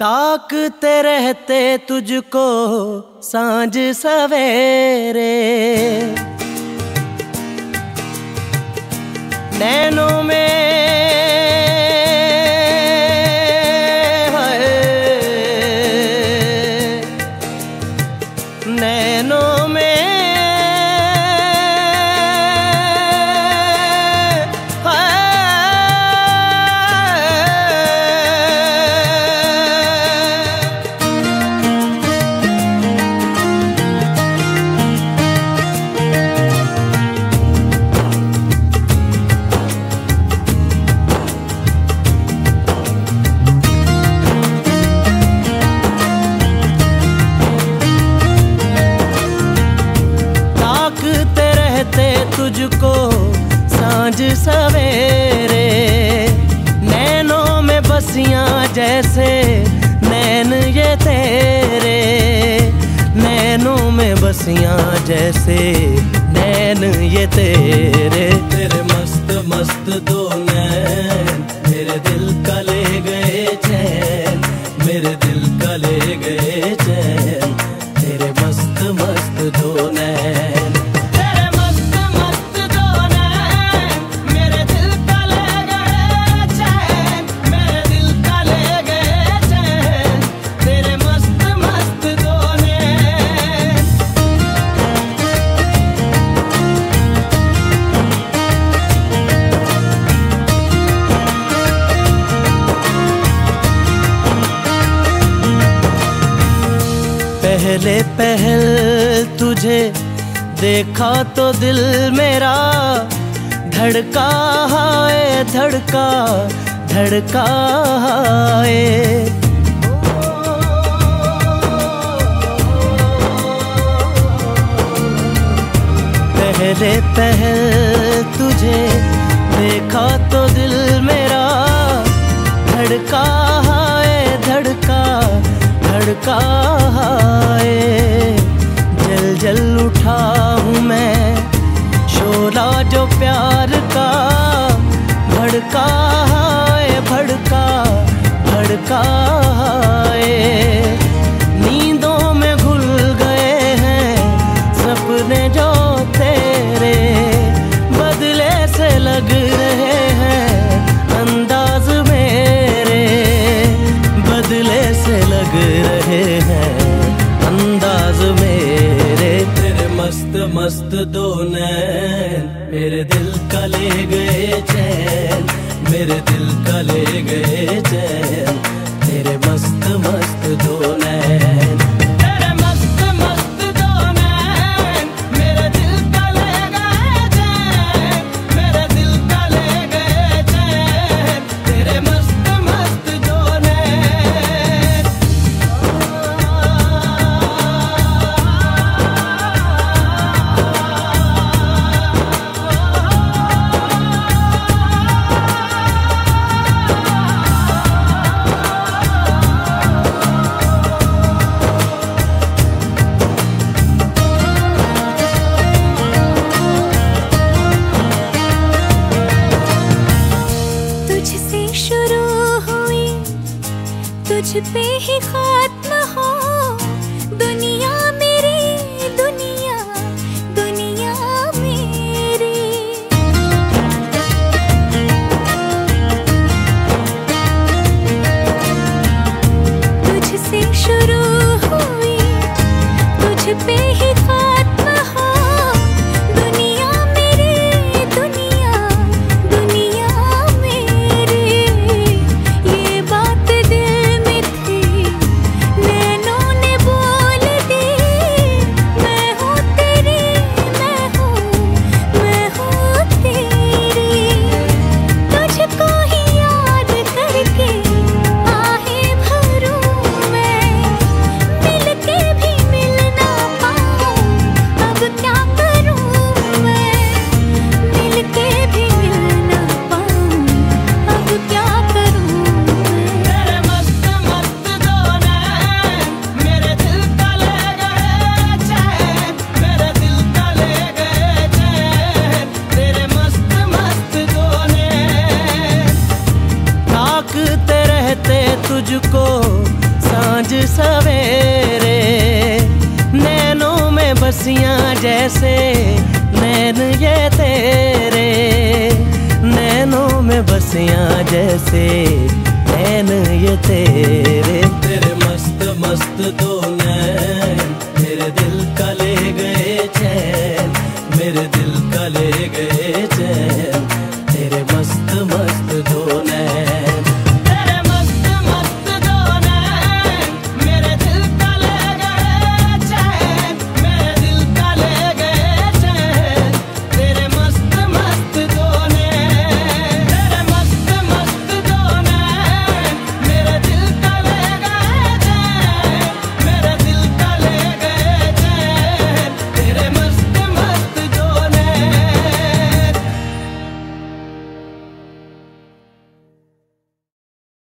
ताकते रहते तुझको साँझ सवेरे। नैनों में में जैसे नैन ये तेरे। तेरे मस्त मस्त दो नैन मेरे दिल पहले पहल तुझे देखा तो दिल मेरा। धड़का है धड़का धड़का है पहले पहल तुझे देखा तो दिल मेरा। धड़का है धड़का धड़का का मस्त दो नैन, मेरे दिल का ले गए चैन, मेरे दिल का ले गए चैन। तुझ पे ही खात्मा बसियाँ जैसे नैन ये तेरे, नैनों में बसियाँ जैसे नैन ये तेरे। तेरे मस्त मस्त दो नैन, तेरे दिल का ले गए